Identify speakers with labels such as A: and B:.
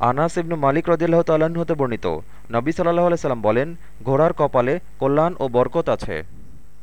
A: আনাস ইবনু মালিক রদিল্লাহ তাল্লাহ্ন হতে বর্ণিত। নবী সাল্লাহ আলাইসাল্লাম বলেন, ঘোড়ার কপালে কল্যাণ ও বরকত আছে।